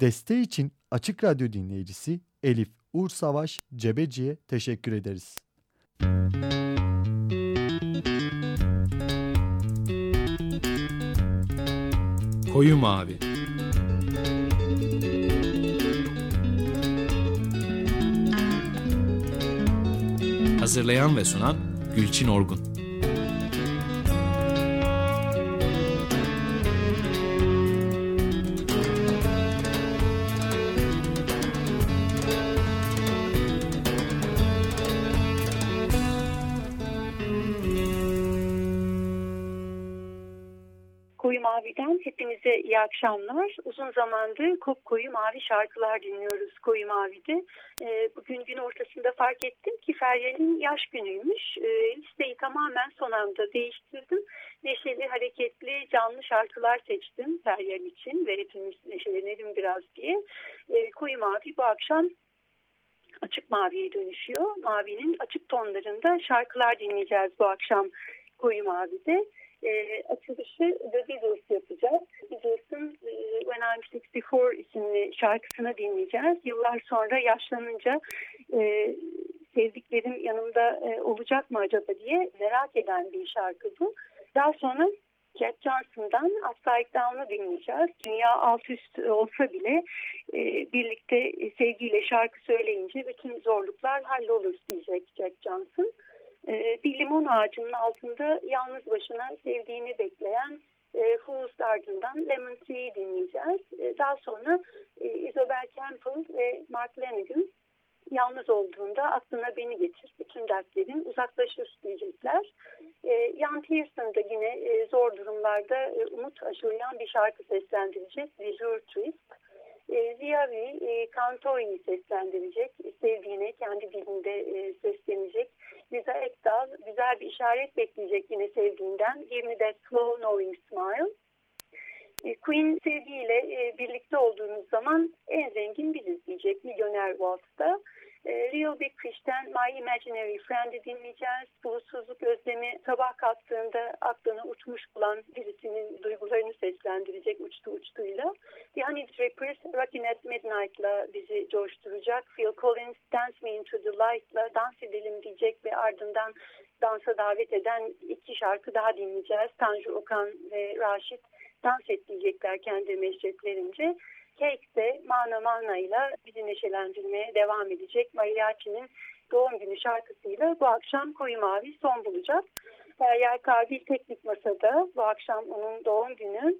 Desteği için Açık Radyo dinleyicisi Elif Uğur Savaş Cebeci'ye teşekkür ederiz. Koyu Mavi Hazırlayan ve sunan Gülçin Orgun hepinize iyi akşamlar. Uzun zamandır koyu mavi şarkılar dinliyoruz Koyu Mavi'de. E, bugün gün ortasında fark ettim ki Feryal'in yaş günüymüş. E, listeyi tamamen son anda değiştirdim. Neşeli, hareketli, canlı şarkılar seçtim Feryal için ve hepimiz neşelenelim biraz diye. E, Koyu Mavi bu akşam açık maviye dönüşüyor. Mavinin açık tonlarında şarkılar dinleyeceğiz bu akşam Koyu Mavi'de e, açılışı The Beatles yapacağız. Beatles'ın e, When I'm 64 isimli şarkısını dinleyeceğiz. Yıllar sonra yaşlanınca e, sevdiklerim yanımda e, olacak mı acaba diye merak eden bir şarkı bu. Daha sonra Jack Johnson'dan Upside Down'ı dinleyeceğiz. Dünya alt üst olsa bile e, birlikte sevgiyle şarkı söyleyince bütün zorluklar hallolur diyecek Jack Johnson e, bir limon ağacının altında yalnız başına sevdiğini bekleyen e, ardından Lemon Tree'yi dinleyeceğiz. E, daha sonra e, Isabel Campbell ve Mark Lanigan yalnız olduğunda aklına beni getir, bütün dertlerin uzaklaşır diyecekler. E, Jan Pearson da yine e, zor durumlarda e, umut aşılayan bir şarkı seslendirecek, Visual Twist. E, Ziyavi e, Kantori'yi seslendirecek, sevdiğine kendi dilinde e, seslenecek. Liza Ekdal güzel bir işaret bekleyecek yine sevdiğinden. Give me that slow knowing smile. E, Queen sevgiyle e, birlikte olduğunuz zaman en zengin biziz diyecek Milyoner Waltz'ta. E, Real Big Fish'ten My Imaginary Friend'i dinleyeceğiz. Bulutsuzluk özlemi sabah kalktığında aklına uçmuş bulan birisinin duygularını seslendirecek uçtu uçtuyla. The Honey Drippers Rockin' at Midnight'la bizi coşturacak. Phil Collins Dance Me Into the Light'la dans edelim diyecek ve ardından dansa davet eden iki şarkı daha dinleyeceğiz. Tanju Okan ve Raşit dans et diyecekler kendi meşreplerince. Cake de Mana Mana ile bizi neşelendirmeye devam edecek. Mariachi'nin doğum günü şarkısıyla bu akşam Koyu Mavi son bulacak. Feryal Kabil Teknik Masa'da bu akşam onun doğum günü.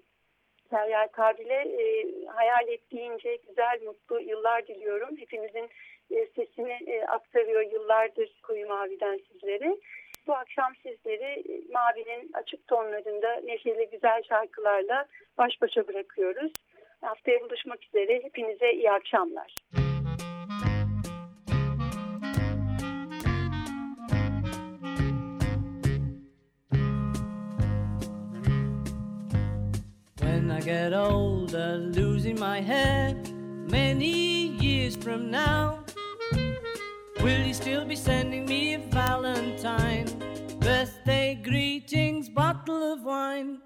Feryal Kabil'e e, hayal ettiğince güzel, mutlu yıllar diliyorum. Hepimizin e, sesini e, aktarıyor yıllardır Koyu Mavi'den sizlere. Bu akşam sizleri e, Mavi'nin açık tonlarında neşeli güzel şarkılarla baş başa bırakıyoruz. Haftaya buluşmak üzere. Hepinize iyi akşamlar. When I get older, losing my head many years from now, will you still be sending me a Valentine? Birthday greetings, bottle of wine.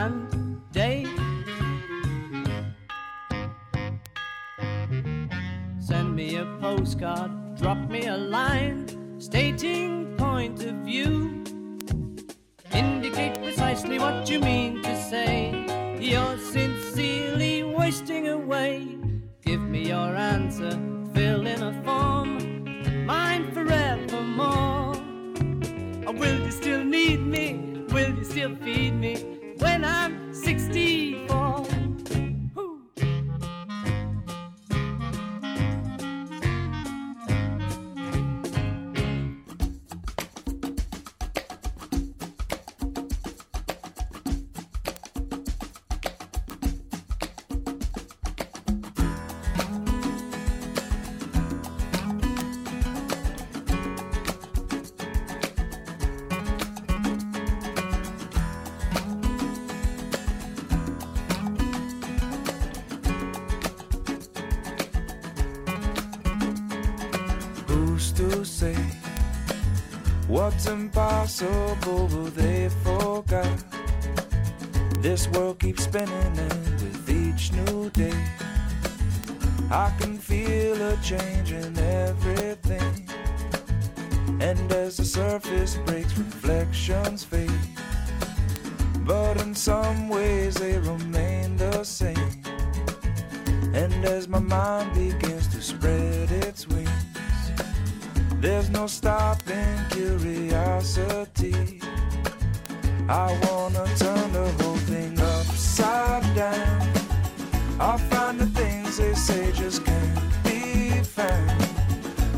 and day. Send me a postcard, drop me a line, stating point of view. Indicate precisely what you mean to say. You're sincerely wasting away. Give me your answer, fill in a form, mine forevermore. Or will you still need me? Will you still feed me? When I'm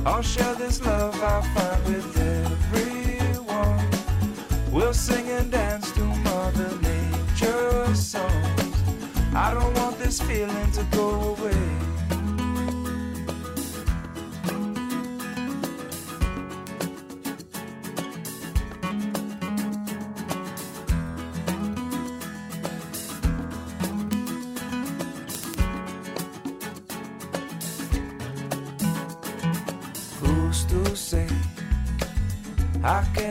I'll share this love I find with everyone. We'll sing and dance to Mother Nature's songs. I don't want this feeling to go away.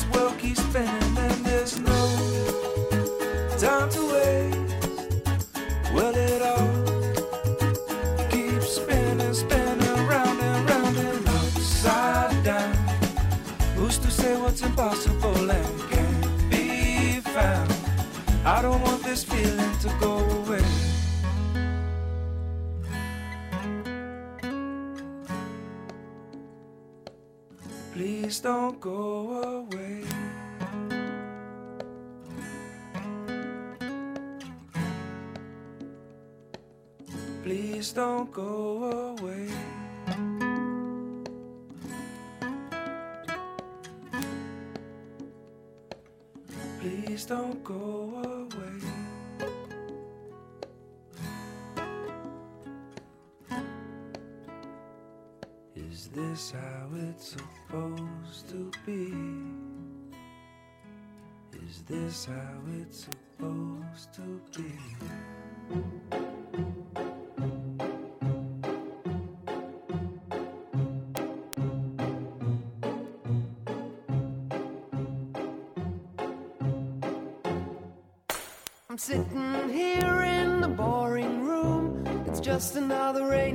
This world keeps spinning and there's no time to waste. Well, it all keeps spinning, spinning round and round and upside down. Who's to say what's impossible and can't be found? I don't want this feeling Please don't go away. Please don't go away. Is this how it's supposed to be? Is this how it's supposed to be?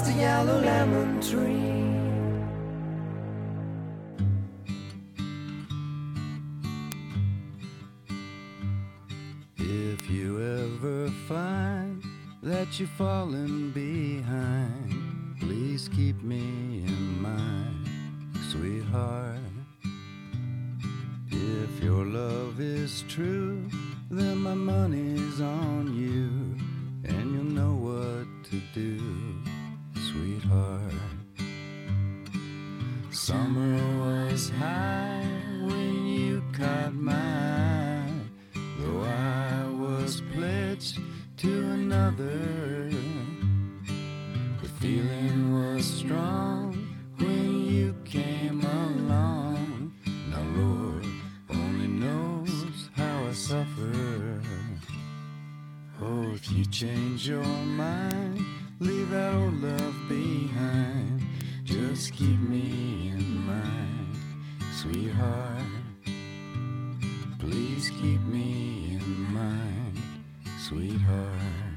just a yellow lemon tree. If you ever find that you're falling behind, please keep me in mind, sweetheart. If your love is true, then my money's on you, and you'll know what to do, sweetheart. Summer was high when you caught my eye, though I was pledged to another. The feeling was strong when you came along. Now, Lord only knows how I suffer. Oh, if you change your mind, leave that old love behind. Just keep me in mind, sweetheart. Please keep me in mind, sweetheart.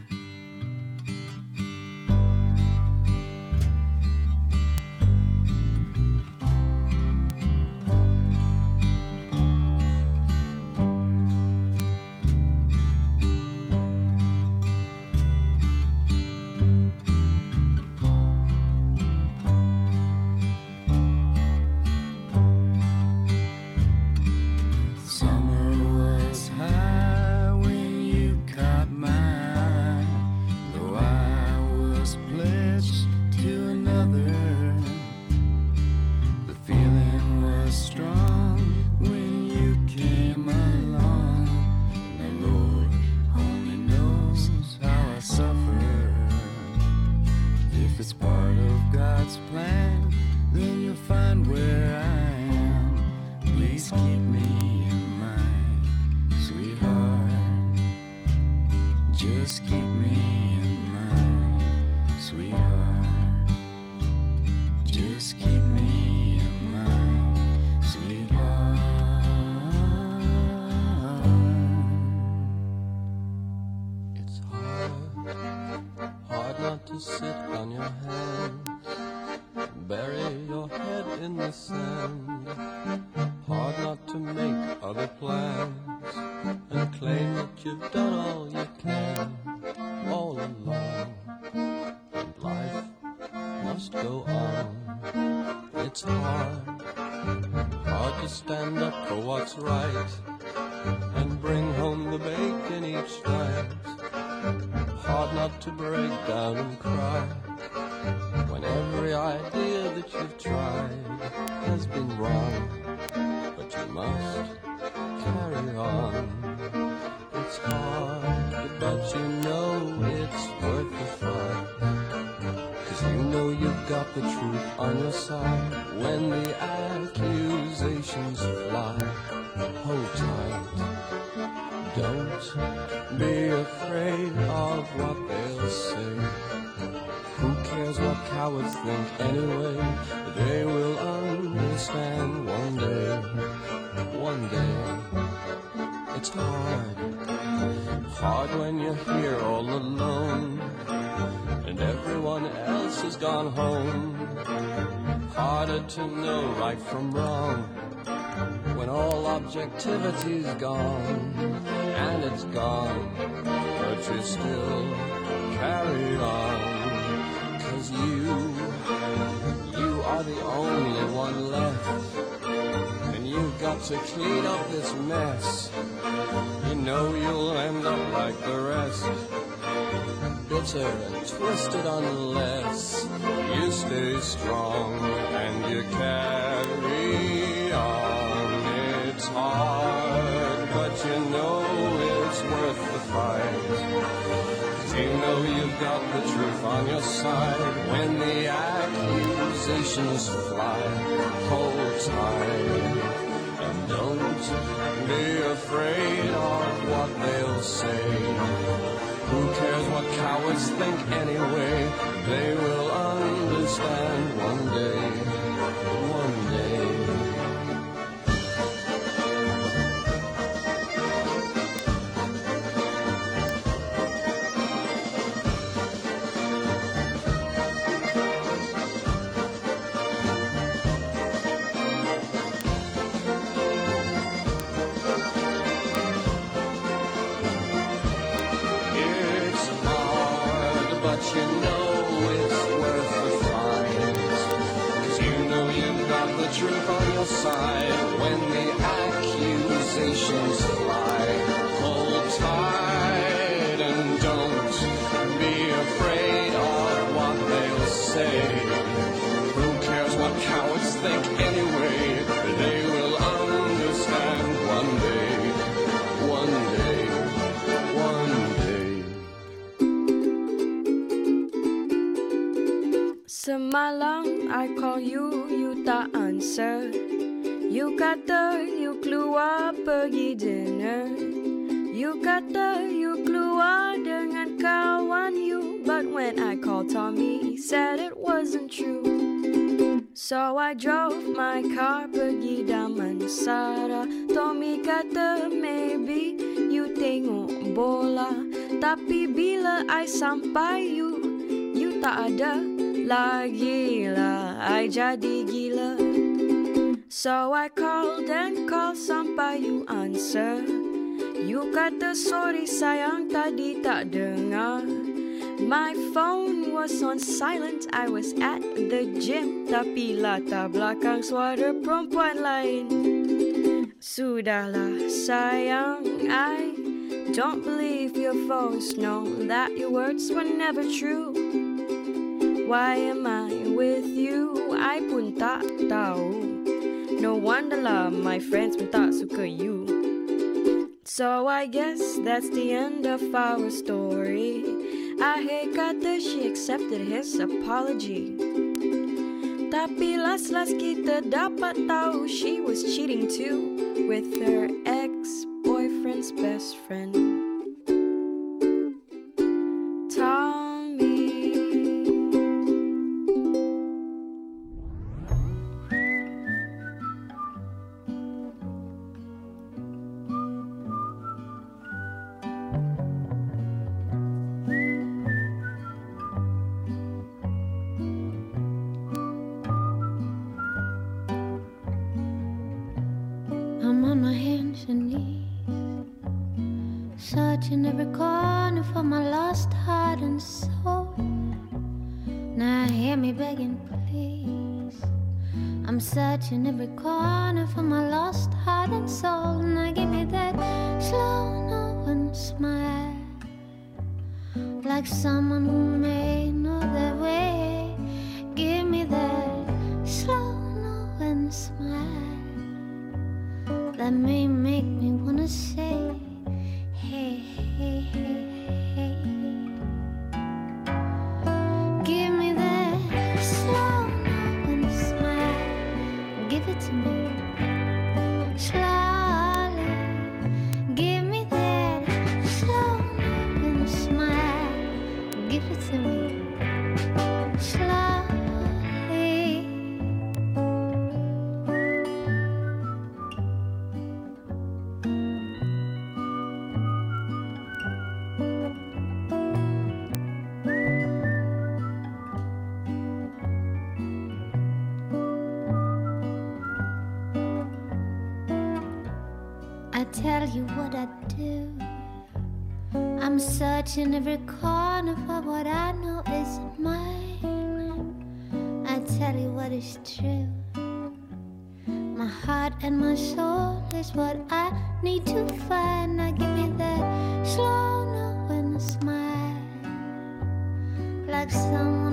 Accusations fly. Hold tight. Don't be afraid of what they'll say. Who cares what cowards think anyway? They will understand one day. One day. It's hard. Hard when you're here all alone and everyone else has gone home. Harder to know right from wrong when all objectivity's gone and it's gone, but you still carry on. Cause you, you are the only one left, and you've got to clean up this mess. You know you'll end up like the rest bitter and twisted unless you stay strong and you carry on. It's hard, but you know it's worth the fight. you know you've got the truth on your side when the accusations fly. Hold tight and don't be afraid of what they'll say. Who cares what cowards think anyway? They will understand one day, truth on your side when the accusations fly. Hold tight Semalam I call you, you tak answer. You kata you keluar pergi dinner You kata you keluar dengan kawan you. But when I called Tommy, he said it wasn't true. So I drove my car pergi Damansara Tommy kata maybe you tengok bola. Tapi bila I sampai you, you tak ada lagi lah I jadi gila. So I called and called sampai you answer. You kata sorry sayang tadi tak dengar. My phone was on silent I was at the gym. Tapi latar belakang suara perempuan lain. Sudahlah sayang I don't believe your foes know That your words were never true Why am I with you? I pun tak tahu. No wonder lah my friends pun tak suka you. So I guess that's the end of our story. Akhir kata she accepted his apology. Tapi last-last kita dapat tahu she was cheating too with her ex-boyfriend's best friend. what I do. I'm searching every corner for what I know is mine. I tell you what is true. My heart and my soul is what I need to find. Now give me that slow knowing smile, like someone.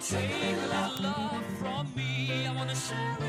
take that love from me. I wanna share it.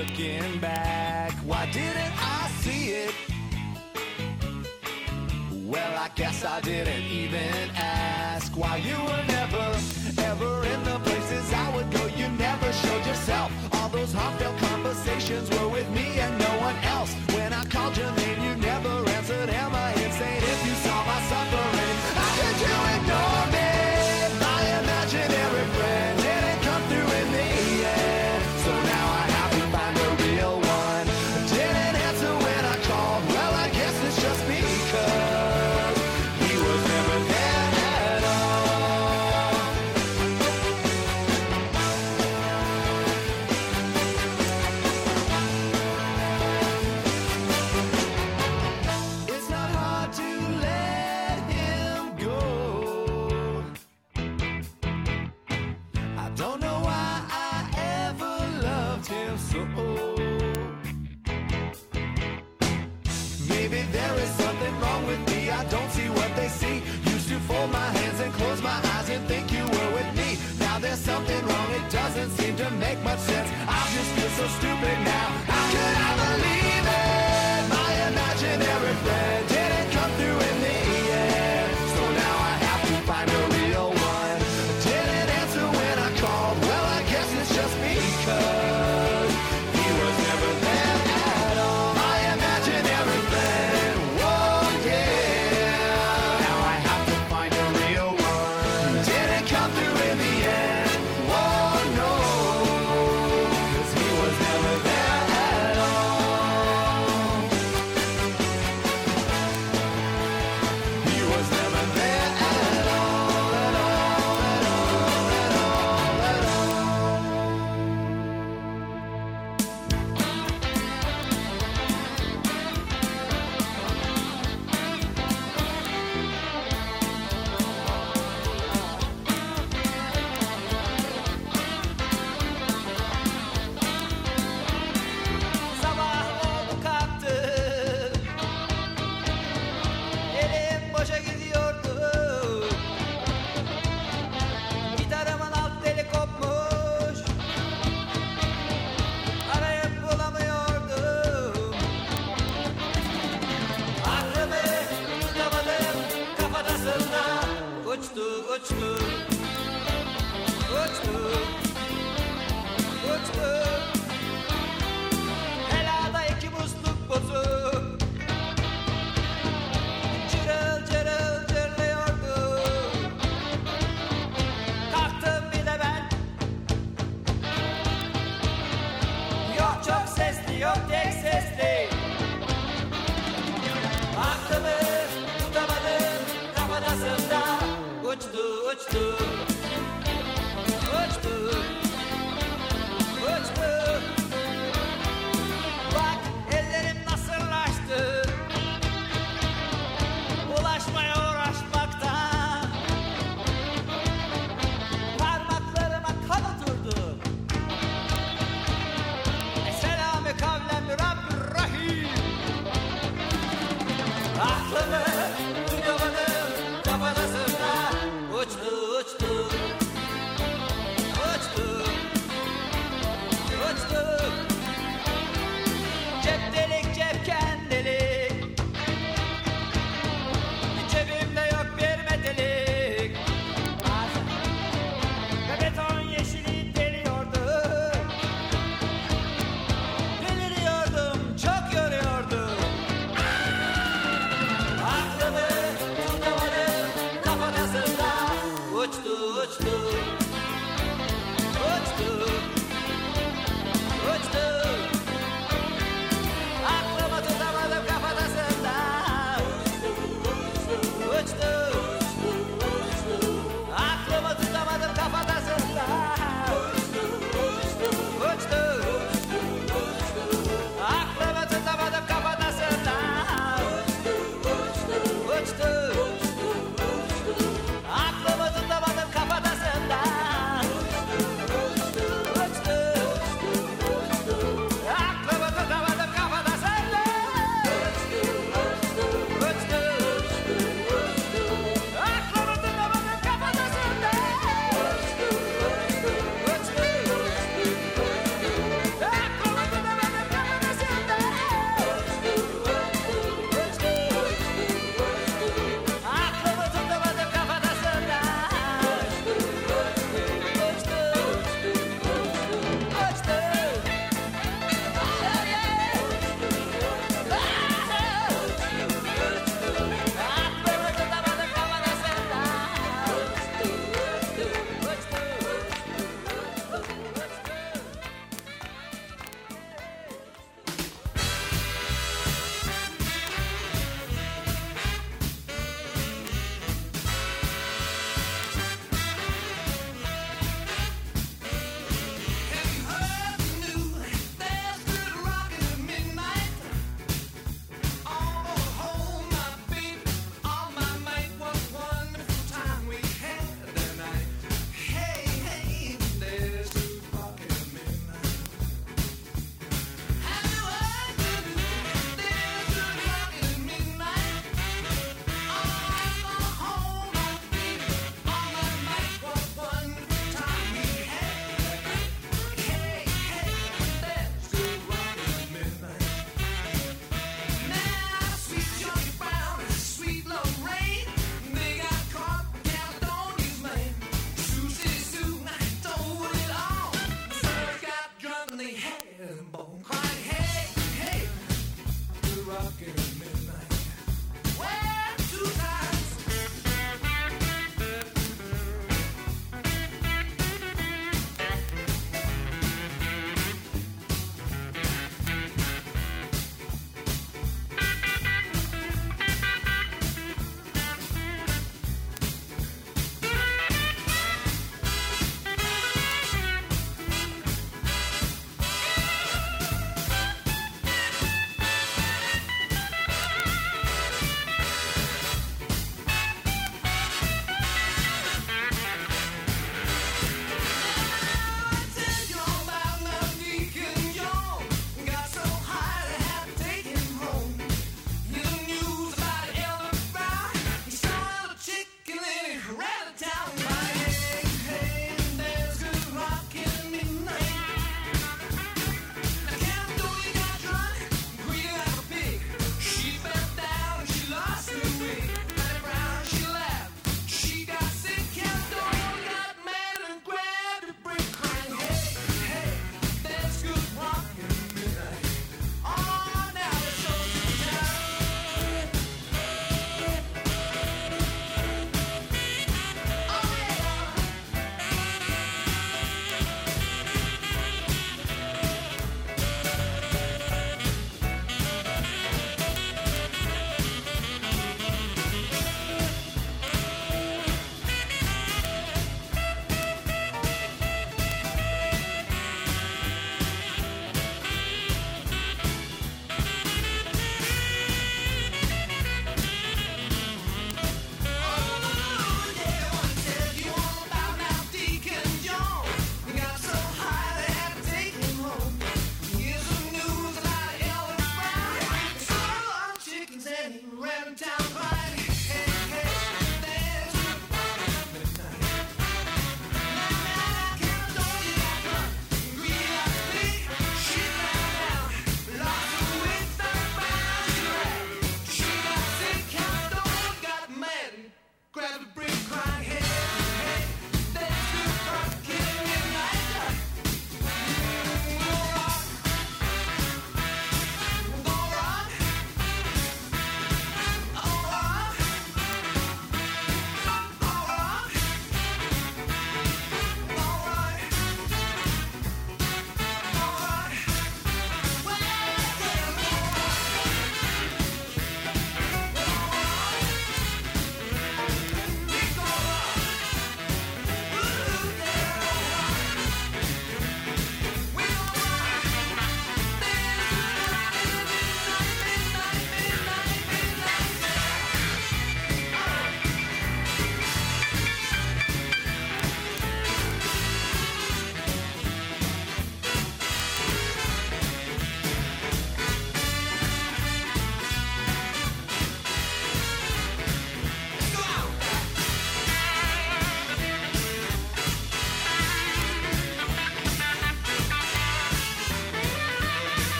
looking back. Why didn't I see it? Well, I guess I didn't even ask why you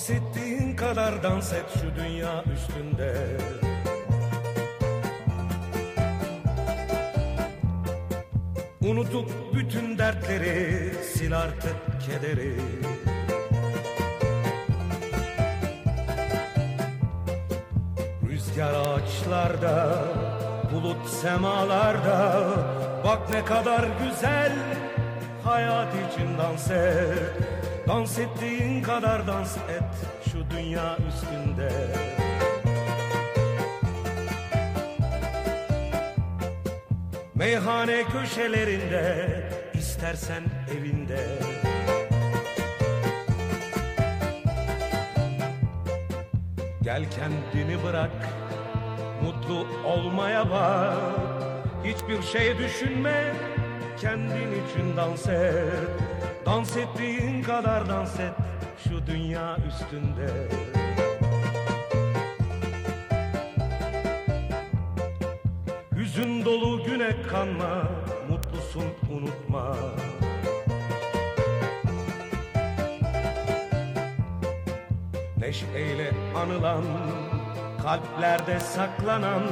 Dans ettiğin kadar dans et şu dünya üstünde. Unutup bütün dertleri sil artık kederi. Rüzgar ağaçlarda, bulut semalarda Bak ne kadar güzel hayat için dans et Dans ettiğin kadar dans et şu dünya üstünde. Meyhane köşelerinde istersen evinde. Gel kendini bırak mutlu olmaya bak. Hiçbir şey düşünme kendin için dans et Dans ettiğin kadar dans et şu dünya üstünde. Hüzün dolu güne kanma mutlusun unutma. Neşeyle anılan kalplerde saklanan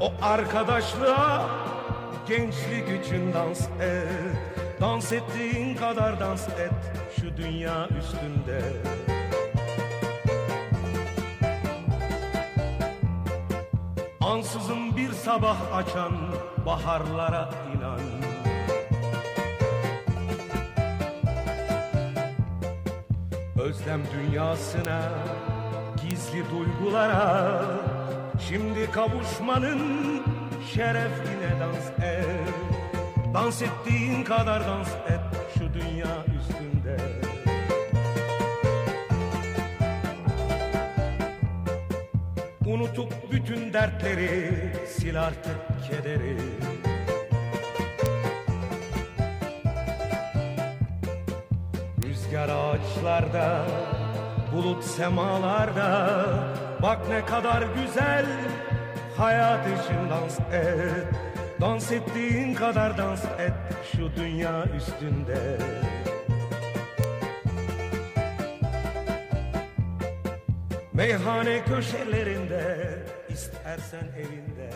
o arkadaşlığa gençlik için dans et Dans ettiğin kadar dans et şu dünya üstünde. Ansızın bir sabah açan baharlara inan. Özlem dünyasına gizli duygulara Şimdi kavuşmanın şerefine dans et Dans ettiğin kadar dans et şu dünya üstünde. Unutup bütün dertleri sil artık kederi. Rüzgar ağaçlarda, bulut semalarda Bak ne kadar güzel hayat için dans et Dans ettiğin kadar dans et şu dünya üstünde. Meyhane köşelerinde istersen evinde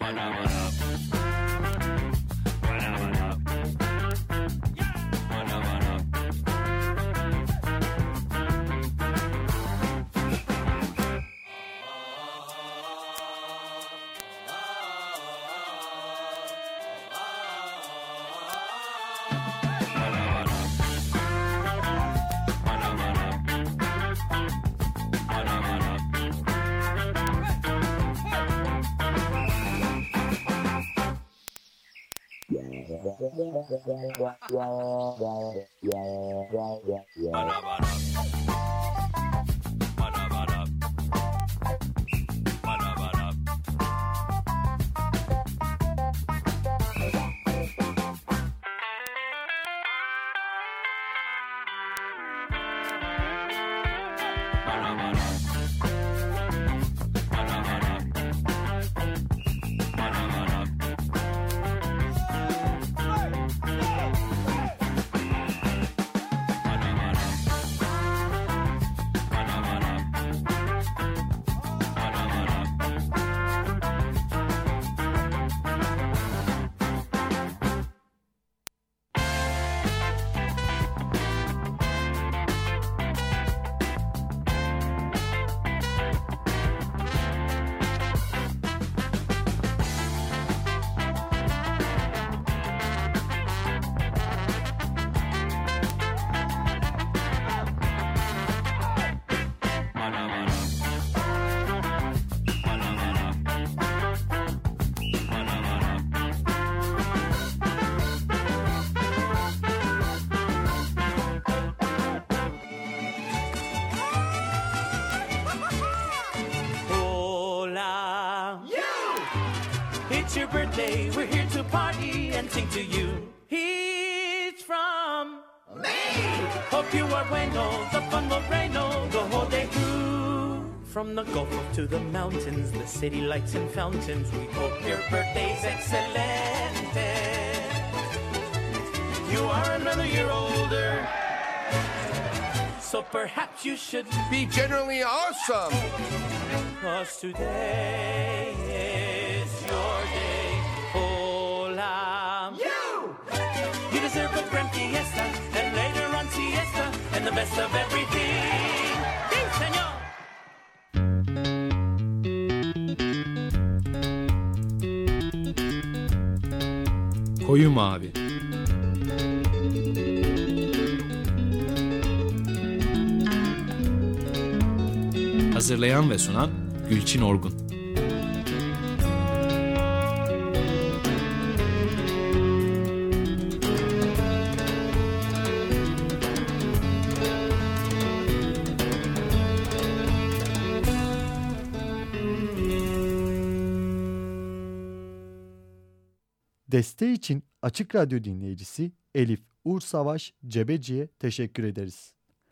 Bye-bye. Para, para. Birthday. We're here to party and sing to you. He's from me. Hope you are bueno. The fun will rain the whole day through. From the Gulf to the mountains, the city lights and fountains. We hope your birthday's excellent. You are another year older. So perhaps you should be generally awesome. Cause today deserve a grand fiesta and later on siesta and the best of everything. Koyu Mavi Hazırlayan ve sunan Gülçin Orgun Desteği için Açık Radyo dinleyicisi Elif Uğur Savaş Cebeci'ye teşekkür ederiz.